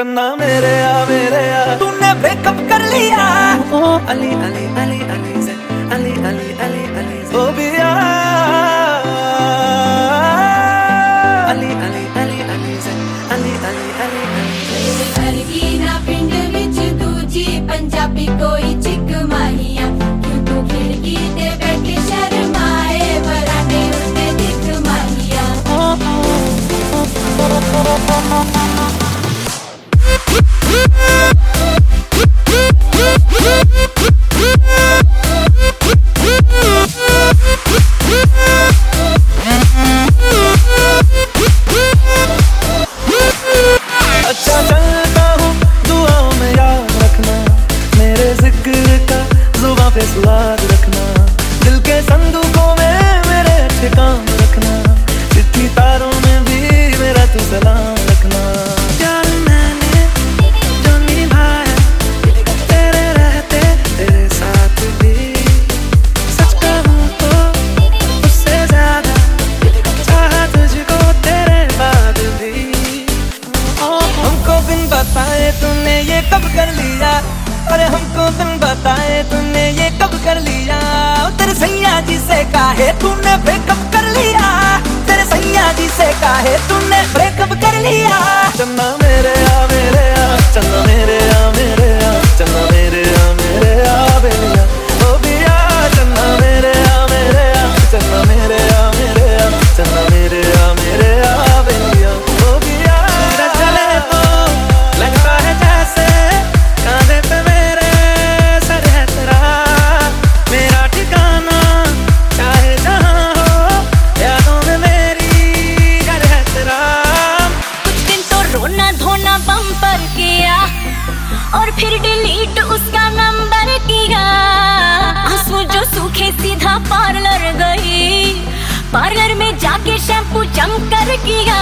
चन्ना मेरे आ मेरे आ। तूने ब्रेकअप कर लिया। ओ अली अली अली अली से अली अली अली। बताए तूने ये कब कर लिया? तेरे सैया जी से काहे तूने ब्रेकअप कर लिया? तेरे सैया जी से काहे तूने डिलीट उसका नंबर किया आँसू जो सूखे सीधा पार्लर गई। पार्लर में जाके शैम्पू जम कर किया